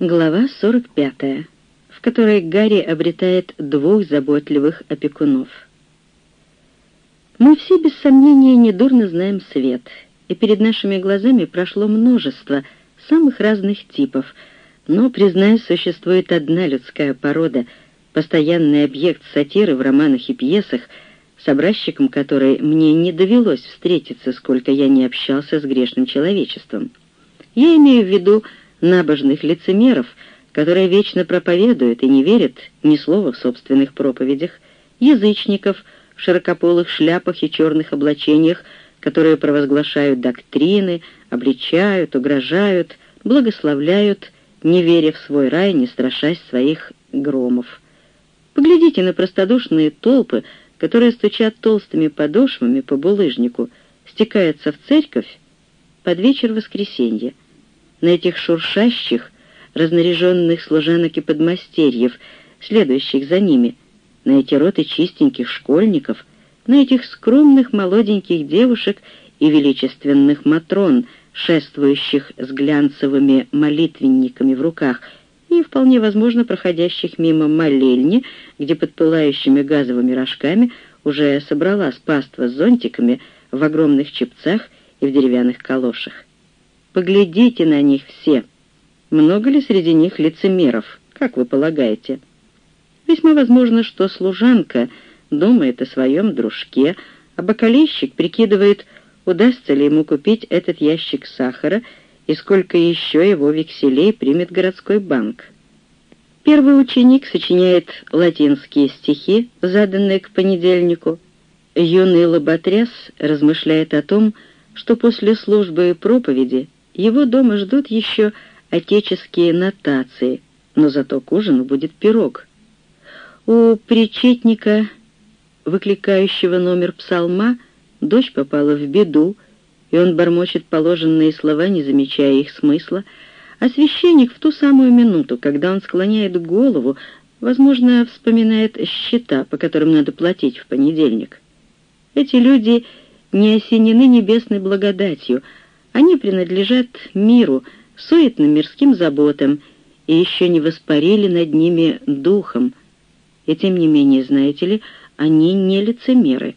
Глава 45, в которой Гарри обретает двух заботливых опекунов. Мы все, без сомнения, недурно знаем свет, и перед нашими глазами прошло множество самых разных типов, но, признаюсь, существует одна людская порода, постоянный объект сатиры в романах и пьесах, с образчиком которой мне не довелось встретиться, сколько я не общался с грешным человечеством. Я имею в виду набожных лицемеров, которые вечно проповедуют и не верят ни слова в собственных проповедях, язычников в широкополых шляпах и черных облачениях, которые провозглашают доктрины, обличают, угрожают, благословляют, не веря в свой рай, не страшась своих громов. Поглядите на простодушные толпы, которые стучат толстыми подошвами по булыжнику, стекаются в церковь под вечер воскресенья на этих шуршащих, разнаряженных служанок и подмастерьев, следующих за ними, на эти роты чистеньких школьников, на этих скромных молоденьких девушек и величественных матрон, шествующих с глянцевыми молитвенниками в руках и, вполне возможно, проходящих мимо молельни, где под пылающими газовыми рожками уже собралась паства с зонтиками в огромных чепцах и в деревянных калошах. Поглядите на них все. Много ли среди них лицемеров, как вы полагаете? Весьма возможно, что служанка думает о своем дружке, а бокалейщик прикидывает, удастся ли ему купить этот ящик сахара и сколько еще его векселей примет городской банк. Первый ученик сочиняет латинские стихи, заданные к понедельнику. Юный лоботряс размышляет о том, что после службы и проповеди его дома ждут еще отеческие нотации, но зато к ужину будет пирог. У причетника, выкликающего номер псалма, дочь попала в беду, и он бормочет положенные слова, не замечая их смысла, а священник в ту самую минуту, когда он склоняет голову, возможно, вспоминает счета, по которым надо платить в понедельник. Эти люди не осенены небесной благодатью, они принадлежат миру, суетным мирским заботам, и еще не воспарили над ними духом. И тем не менее, знаете ли, они не лицемеры.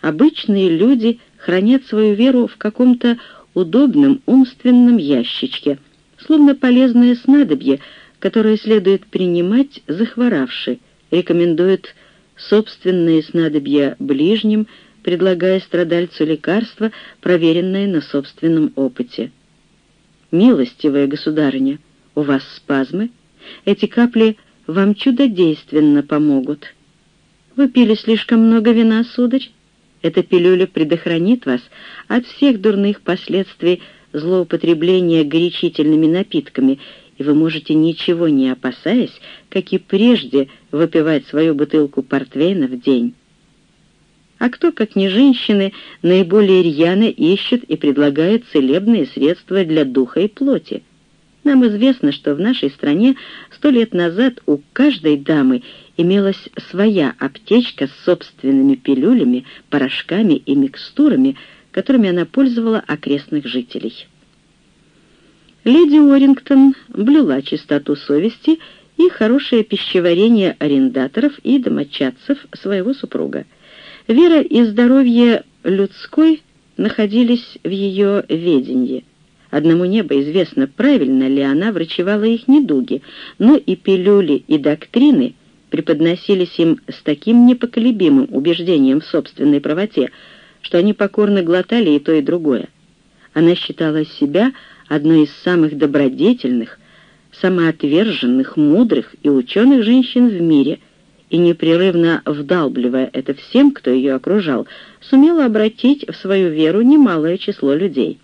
Обычные люди хранят свою веру в каком-то удобном умственном ящичке, словно полезное снадобье, которое следует принимать захворавши, рекомендуют собственные снадобья ближним, предлагая страдальцу лекарство, проверенное на собственном опыте. «Милостивая государыня, у вас спазмы? Эти капли вам чудодейственно помогут. Вы пили слишком много вина, сударь? Эта пилюля предохранит вас от всех дурных последствий злоупотребления горячительными напитками, и вы можете, ничего не опасаясь, как и прежде, выпивать свою бутылку портвейна в день». А кто, как не женщины, наиболее рьяно ищет и предлагает целебные средства для духа и плоти? Нам известно, что в нашей стране сто лет назад у каждой дамы имелась своя аптечка с собственными пилюлями, порошками и микстурами, которыми она пользовала окрестных жителей. Леди Уоррингтон блюла чистоту совести и хорошее пищеварение арендаторов и домочадцев своего супруга. Вера и здоровье людской находились в ее ведении. Одному небо известно, правильно ли она врачевала их недуги, но и пилюли, и доктрины преподносились им с таким непоколебимым убеждением в собственной правоте, что они покорно глотали и то, и другое. Она считала себя одной из самых добродетельных, самоотверженных, мудрых и ученых женщин в мире — и непрерывно вдалбливая это всем, кто ее окружал, сумела обратить в свою веру немалое число людей.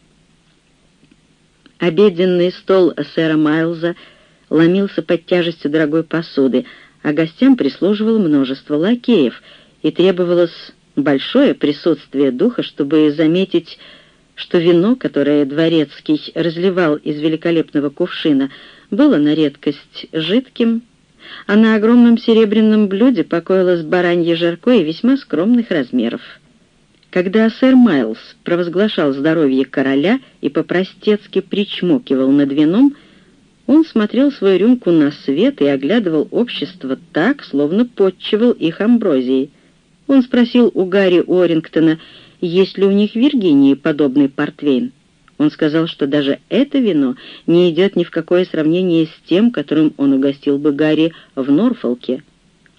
Обеденный стол сэра Майлза ломился под тяжестью дорогой посуды, а гостям прислуживало множество лакеев, и требовалось большое присутствие духа, чтобы заметить, что вино, которое дворецкий разливал из великолепного кувшина, было на редкость жидким, а на огромном серебряном блюде покоилось баранье жарко и весьма скромных размеров. Когда сэр Майлз провозглашал здоровье короля и по-простецки причмокивал над вином, Он смотрел свою рюмку на свет и оглядывал общество так, словно подчивал их амброзией. Он спросил у Гарри Уоррингтона, есть ли у них в Виргинии подобный портвейн. Он сказал, что даже это вино не идет ни в какое сравнение с тем, которым он угостил бы Гарри в Норфолке.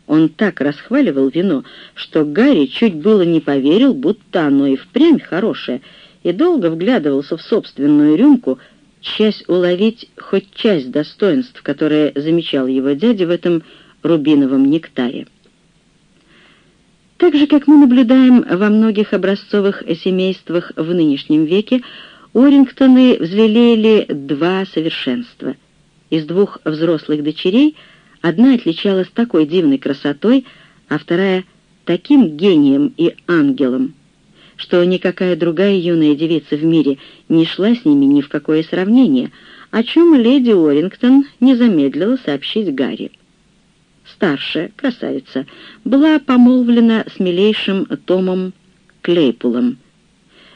Он так расхваливал вино, что Гарри чуть было не поверил, будто оно и впрямь хорошее, и долго вглядывался в собственную рюмку, часть уловить хоть часть достоинств, которые замечал его дядя в этом рубиновом нектаре. Так же, как мы наблюдаем во многих образцовых семействах в нынешнем веке, Орингтоны взлелеяли два совершенства. Из двух взрослых дочерей одна отличалась такой дивной красотой, а вторая — таким гением и ангелом, что никакая другая юная девица в мире не шла с ними ни в какое сравнение, о чем леди Орингтон не замедлила сообщить Гарри. Старшая, красавица, была помолвлена с милейшим Томом Клейпулом.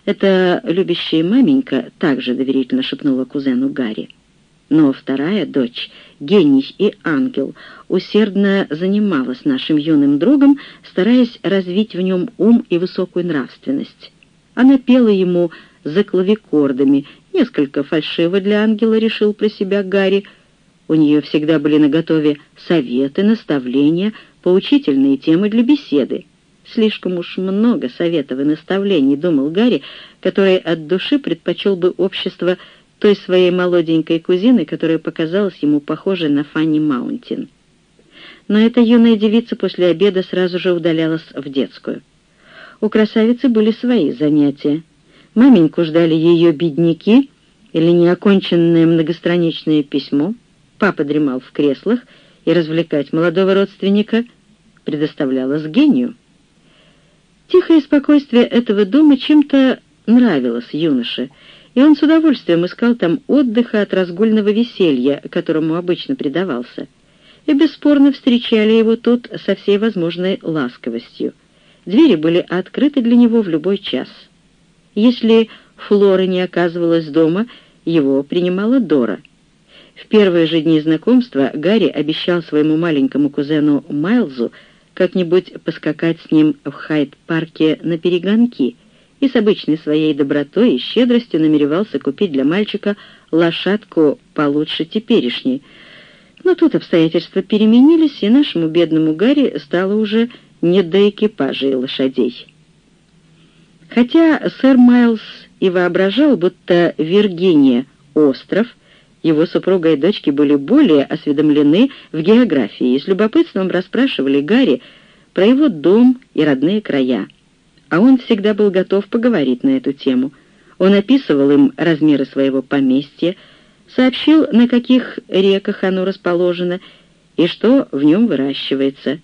Эта любящая маменька также доверительно шепнула кузену Гарри. Но вторая дочь, гений и ангел, усердно занималась нашим юным другом, стараясь развить в нем ум и высокую нравственность. Она пела ему за клавикордами, несколько фальшиво для ангела, решил про себя Гарри. У нее всегда были наготове советы, наставления, поучительные темы для беседы. Слишком уж много советов и наставлений, думал Гарри, который от души предпочел бы общество той своей молоденькой кузины, которая показалась ему похожей на Фанни Маунтин. Но эта юная девица после обеда сразу же удалялась в детскую. У красавицы были свои занятия. Маменьку ждали ее бедняки или неоконченное многостраничное письмо. Папа дремал в креслах, и развлекать молодого родственника предоставлялось гению. Тихое спокойствие этого дома чем-то нравилось юноше, и он с удовольствием искал там отдыха от разгульного веселья, которому обычно предавался. И бесспорно встречали его тут со всей возможной ласковостью. Двери были открыты для него в любой час. Если Флора не оказывалась дома, его принимала Дора. В первые же дни знакомства Гарри обещал своему маленькому кузену Майлзу как-нибудь поскакать с ним в Хайд-парке на перегонки — и с обычной своей добротой и щедростью намеревался купить для мальчика лошадку получше теперешней. Но тут обстоятельства переменились, и нашему бедному Гарри стало уже не до экипажей лошадей. Хотя сэр Майлз и воображал, будто Виргиния — остров, его супруга и дочки были более осведомлены в географии и с любопытством расспрашивали Гарри про его дом и родные края а он всегда был готов поговорить на эту тему. Он описывал им размеры своего поместья, сообщил, на каких реках оно расположено и что в нем выращивается.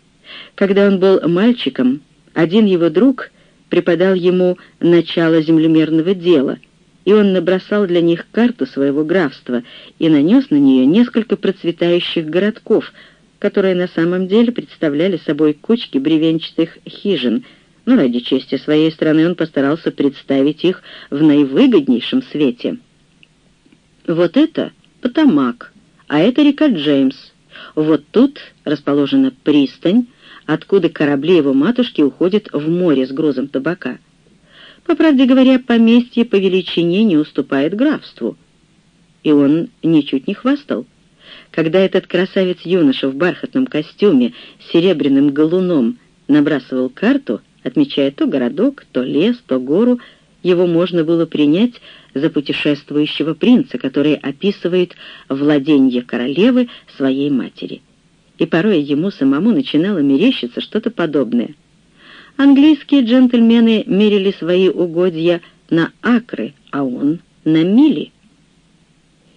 Когда он был мальчиком, один его друг преподал ему начало землемерного дела, и он набросал для них карту своего графства и нанес на нее несколько процветающих городков, которые на самом деле представляли собой кучки бревенчатых хижин — но ради чести своей страны он постарался представить их в наивыгоднейшем свете. Вот это Потамак, а это река Джеймс. Вот тут расположена пристань, откуда корабли его матушки уходят в море с грузом табака. По правде говоря, поместье по величине не уступает графству. И он ничуть не хвастал. Когда этот красавец-юноша в бархатном костюме с серебряным галуном набрасывал карту — отмечая то городок, то лес, то гору, его можно было принять за путешествующего принца, который описывает владение королевы своей матери. И порой ему самому начинало мерещиться что-то подобное. Английские джентльмены мерили свои угодья на акры, а он — на мили.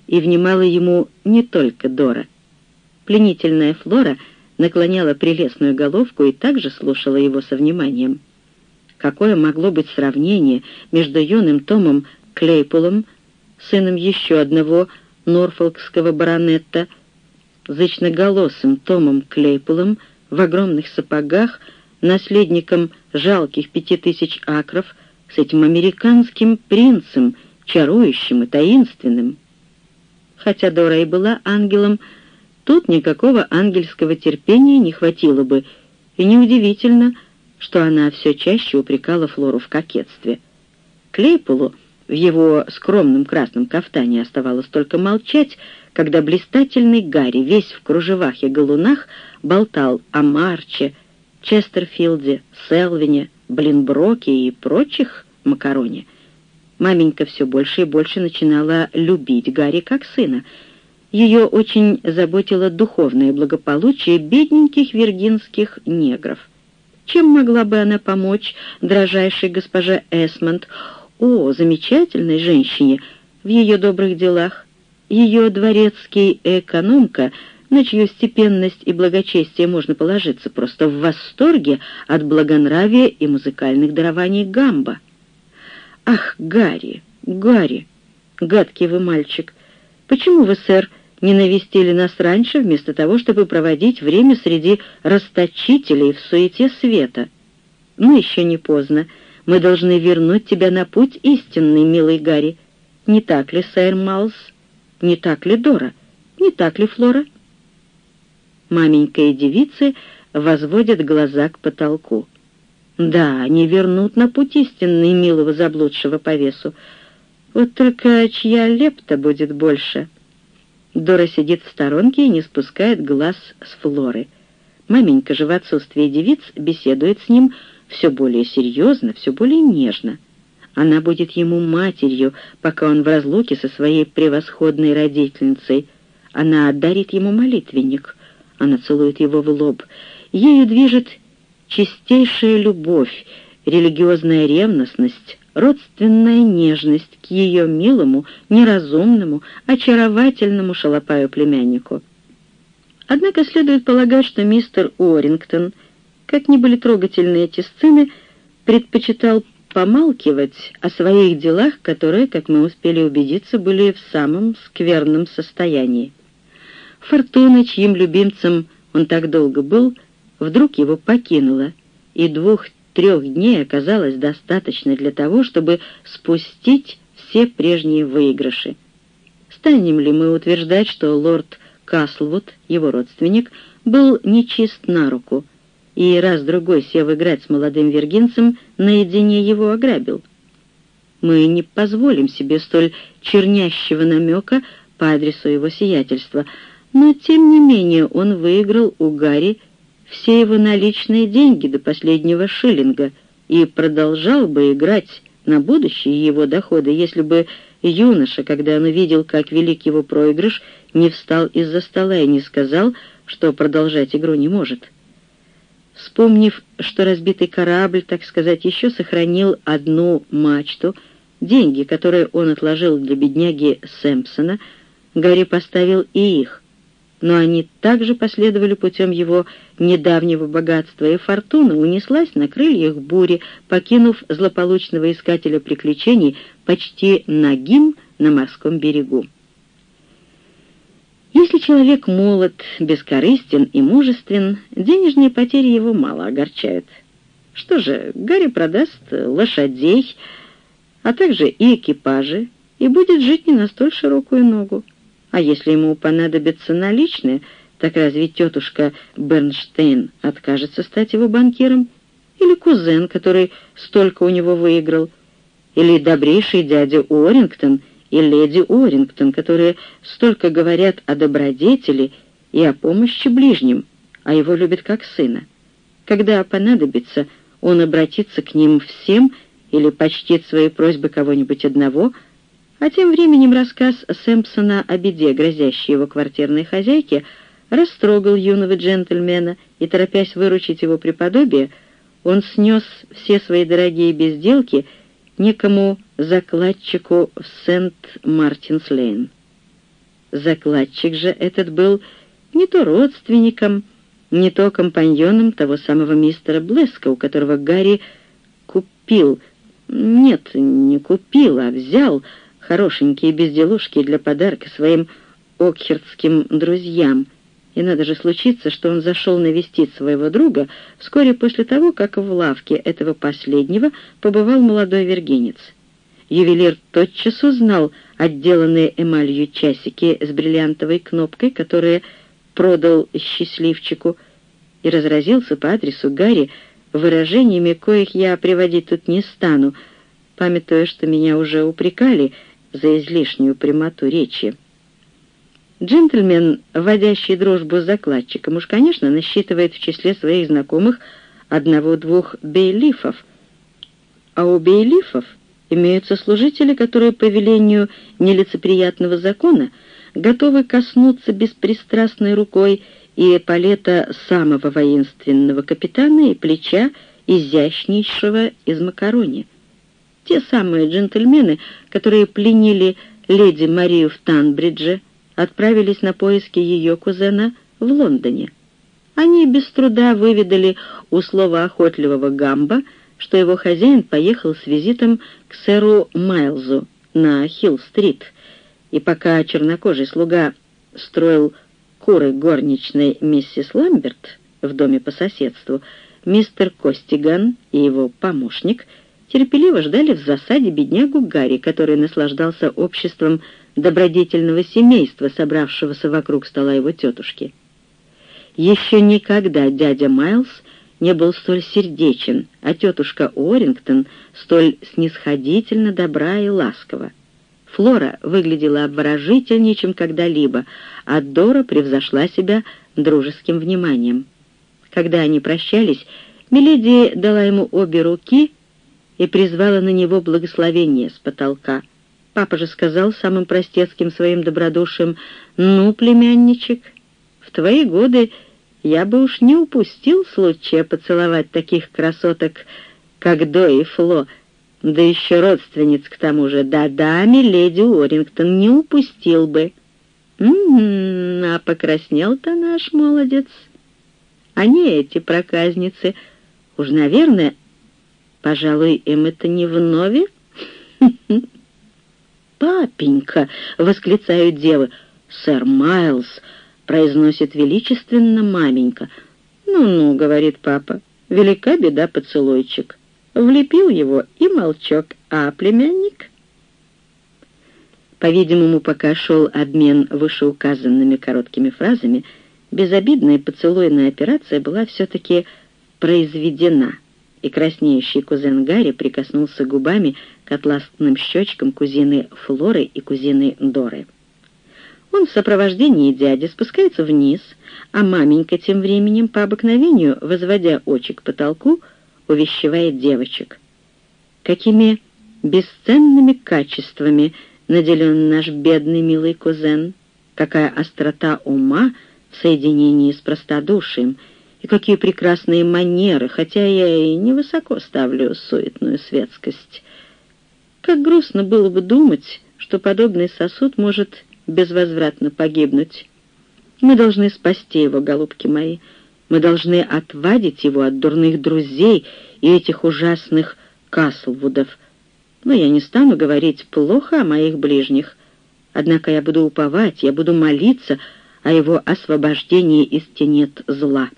И внимала ему не только Дора. Пленительная Флора — наклоняла прелестную головку и также слушала его со вниманием. Какое могло быть сравнение между юным Томом Клейпулом, сыном еще одного норфолкского баронетта, зычноголосым Томом Клейпулом в огромных сапогах, наследником жалких пяти тысяч акров, с этим американским принцем, чарующим и таинственным. Хотя Дора и была ангелом, тут никакого ангельского терпения не хватило бы, и неудивительно, что она все чаще упрекала Флору в кокетстве. Клейполу в его скромном красном кафтане оставалось только молчать, когда блистательный Гарри, весь в кружевах и галунах, болтал о Марче, Честерфилде, Селвине, Блинброке и прочих макароне. Маменька все больше и больше начинала любить Гарри как сына. Ее очень заботило духовное благополучие бедненьких виргинских негров. Чем могла бы она помочь дрожайшей госпоже Эсмонд, о, замечательной женщине, в ее добрых делах? Ее дворецкий экономка — на чью степенность и благочестие можно положиться, просто в восторге от благонравия и музыкальных дарований Гамба. «Ах, Гарри, Гарри, гадкий вы мальчик, почему вы, сэр, не навестили нас раньше, вместо того, чтобы проводить время среди расточителей в суете света? Ну, еще не поздно. Мы должны вернуть тебя на путь истинный, милый Гарри. Не так ли, сэр Малс? Не так ли, Дора? Не так ли, Флора?» Маменька и девицы возводят глаза к потолку. Да, они вернут на путь истинный милого заблудшего по весу. Вот только чья лепта будет больше? Дора сидит в сторонке и не спускает глаз с Флоры. Маменька же в отсутствии девиц беседует с ним все более серьезно, все более нежно. Она будет ему матерью, пока он в разлуке со своей превосходной родительницей. Она дарит ему молитвенник — она целует его в лоб. Ею движет чистейшая любовь, религиозная ревностность, родственная нежность к ее милому, неразумному, очаровательному шалопаю-племяннику. Однако следует полагать, что мистер Уоррингтон, как ни были трогательны эти сцены, предпочитал помалкивать о своих делах, которые, как мы успели убедиться, были в самом скверном состоянии. Фортуна, чьим любимцем он так долго был, вдруг его покинула, и двух-трех дней оказалось достаточно для того, чтобы спустить все прежние выигрыши. Станем ли мы утверждать, что лорд Каслвуд, его родственник, был нечист на руку, и раз-другой, сев играть с молодым вергинцем, наедине его ограбил? Мы не позволим себе столь чернящего намека по адресу его сиятельства — но, тем не менее, он выиграл у Гарри все его наличные деньги до последнего шиллинга и продолжал бы играть на будущее его доходы, если бы юноша, когда он увидел, как велик его проигрыш, не встал из-за стола и не сказал, что продолжать игру не может. Вспомнив, что разбитый корабль, так сказать, еще сохранил одну мачту, деньги, которые он отложил для бедняги Сэмпсона, Гарри поставил и их но они также последовали путем его недавнего богатства, и фортуна унеслась на крыльях бури, покинув злополучного искателя приключений почти нагим на морском берегу. Если человек молод, бескорыстен и мужествен, денежные потери его мало огорчают. Что же, Гарри продаст лошадей, а также и экипажи, и будет жить не на столь широкую ногу. А если ему понадобятся наличные, так разве тетушка Бернштейн откажется стать его банкиром? Или кузен, который столько у него выиграл? Или добрейший дядя Уоррингтон и леди Уоррингтон, которые столько говорят о добродетели и о помощи ближним, а его любят как сына? Когда понадобится, он обратится к ним всем или почтит свои просьбы кого-нибудь одного — а тем временем рассказ Сэмпсона о беде, грозящей его квартирной хозяйке, растрогал юного джентльмена, и, торопясь выручить его преподобие, он снес все свои дорогие безделки некому закладчику в Сент-Мартинс-Лейн. Закладчик же этот был не то родственником, не то компаньоном того самого мистера Блеска, у которого Гарри купил, нет, не купил, а взял хорошенькие безделушки для подарка своим окхердским друзьям, и надо же случиться, что он зашел навестить своего друга вскоре после того, как в лавке этого последнего побывал молодой вергинец. ювелир тотчас узнал отделанные эмалью часики с бриллиантовой кнопкой, которые продал счастливчику, и разразился по адресу Гарри выражениями, коих я приводить тут не стану, памятуя, что меня уже упрекали за излишнюю прямоту речи. Джентльмен, вводящий дружбу с закладчиком, уж, конечно, насчитывает в числе своих знакомых одного-двух бейлифов, а у бейлифов имеются служители, которые по велению нелицеприятного закона готовы коснуться беспристрастной рукой и палета самого воинственного капитана и плеча изящнейшего из макарони. Те самые джентльмены, которые пленили леди Марию в Танбридже, отправились на поиски ее кузена в Лондоне. Они без труда выведали у слова охотливого Гамба, что его хозяин поехал с визитом к сэру Майлзу на Хилл-стрит, и пока чернокожий слуга строил куры горничной миссис Ламберт в доме по соседству, мистер Костиган и его помощник терпеливо ждали в засаде беднягу Гарри, который наслаждался обществом добродетельного семейства, собравшегося вокруг стола его тетушки. Еще никогда дядя Майлз не был столь сердечен, а тетушка Уоррингтон столь снисходительно добра и ласкова. Флора выглядела обворожительнее, чем когда-либо, а Дора превзошла себя дружеским вниманием. Когда они прощались, Миледи дала ему обе руки и призвала на него благословение с потолка. Папа же сказал самым простецким своим добродушием, «Ну, племянничек, в твои годы я бы уж не упустил случая поцеловать таких красоток, как До и Фло, да еще родственниц к тому же. Да-да, миледи Уоррингтон не упустил бы. М-м, а покраснел-то наш молодец. Не эти проказницы. Уж, наверное, пожалуй, им это не вновь. «Папенька!» — восклицают девы. «Сэр Майлз!» — произносит величественно маменька. «Ну-ну», — говорит папа, — «велика беда поцелуйчик» влепил его и молчок, а племянник... По-видимому, пока шел обмен вышеуказанными короткими фразами, безобидная поцелуйная операция была все-таки произведена, и краснеющий кузен Гарри прикоснулся губами к атласным щечкам кузины Флоры и кузины Доры. Он в сопровождении дяди спускается вниз, а маменька тем временем, по обыкновению, возводя очи к потолку, увещевает девочек. Какими бесценными качествами наделен наш бедный милый кузен, какая острота ума в соединении с простодушием, какие прекрасные манеры, хотя я и невысоко ставлю суетную светскость. Как грустно было бы думать, что подобный сосуд может безвозвратно погибнуть. Мы должны спасти его, голубки мои, — мы должны отвадить его от дурных друзей и этих ужасных Каслвудов. Но я не стану говорить плохо о моих ближних. Однако я буду уповать, я буду молиться о его освобождении из тенет зла».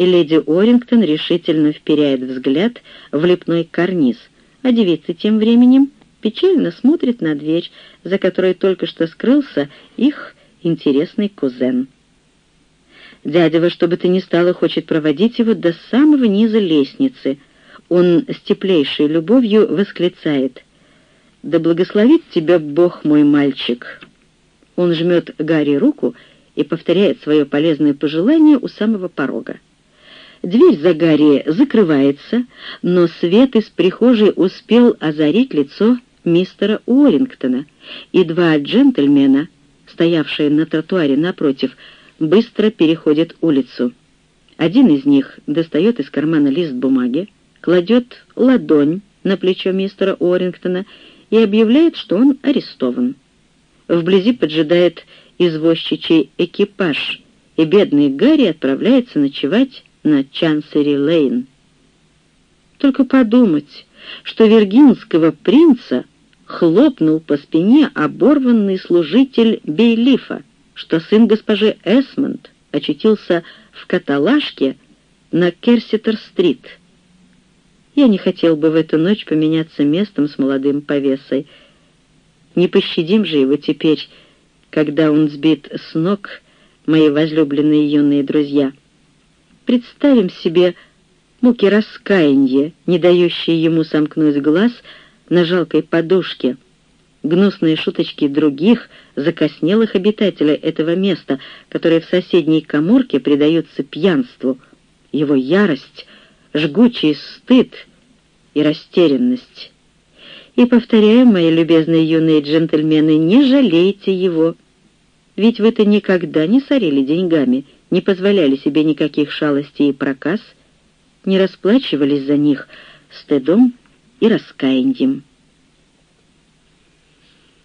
И леди Орингтон решительно вперяет взгляд в лепной карниз, а девица тем временем печально смотрит на дверь, за которой только что скрылся их интересный кузен. Дядя во что бы то ни стало хочет проводить его до самого низа лестницы. Он с теплейшей любовью восклицает «Да благословит тебя Бог, мой мальчик!» Он жмет Гарри руку и повторяет свое полезное пожелание у самого порога. Дверь за Гарри закрывается, но свет из прихожей успел озарить лицо мистера Уоррингтона, и два джентльмена, стоявшие на тротуаре напротив, быстро переходят улицу. Один из них достает из кармана лист бумаги, кладет ладонь на плечо мистера Уоррингтона и объявляет, что он арестован. Вблизи поджидает извозчичий экипаж, и бедный Гарри отправляется ночевать на Чансери-Лейн. Только подумать, что виргинского принца хлопнул по спине оборванный служитель Бейлифа что сын госпожи Эсмонд очутился в каталажке на Керситер-стрит. Я не хотел бы в эту ночь поменяться местом с молодым повесой. Не пощадим же его теперь, когда он сбит с ног, мои возлюбленные юные друзья. Представим себе муки раскаяния, не дающие ему сомкнуть глаз на жалкой подушке, гнусные шуточки других, закоснелых обитателей этого места, которые в соседней коморке предаются пьянству, его ярость, жгучий стыд и растерянность. И повторяю, мои любезные юные джентльмены, не жалейте его, ведь вы-то никогда не сорили деньгами, не позволяли себе никаких шалостей и проказ, не расплачивались за них стыдом и раскаянием.